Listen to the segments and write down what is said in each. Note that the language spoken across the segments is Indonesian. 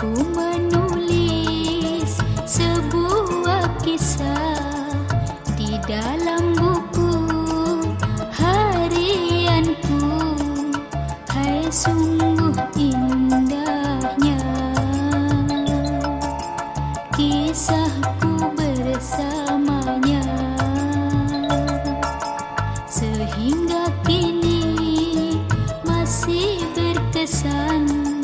Ku menulis sebuah kisah di dalam buku harianku. Hai sungguh indahnya kisahku bersamanya sehingga kini masih berkesan.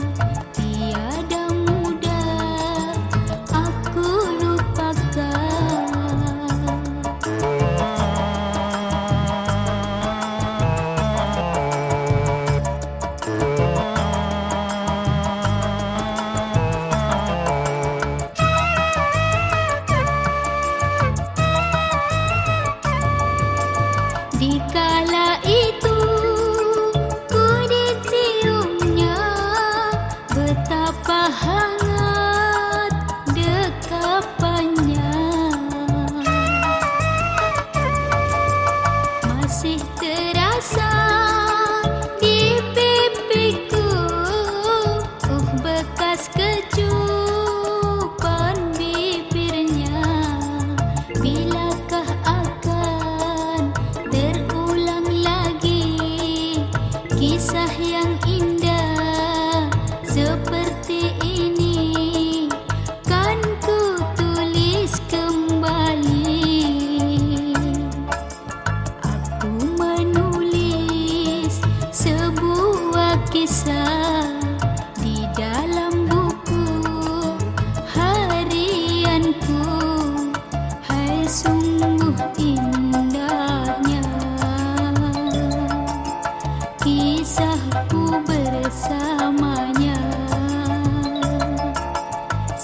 super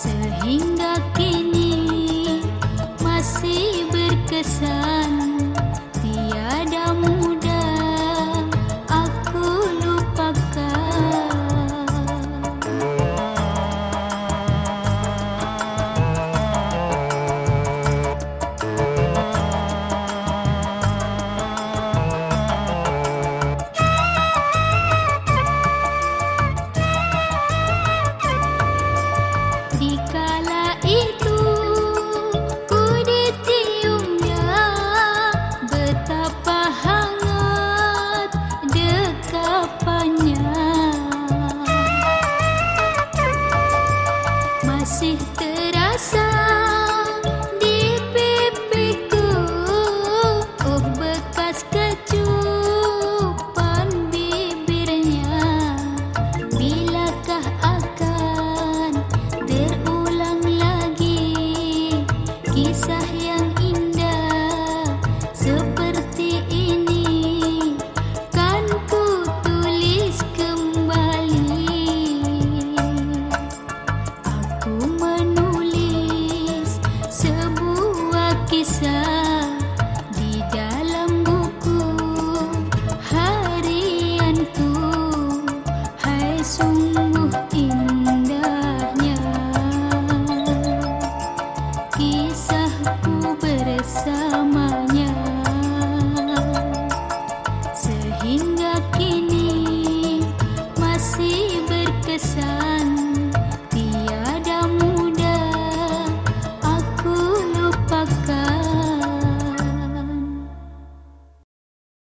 sehingga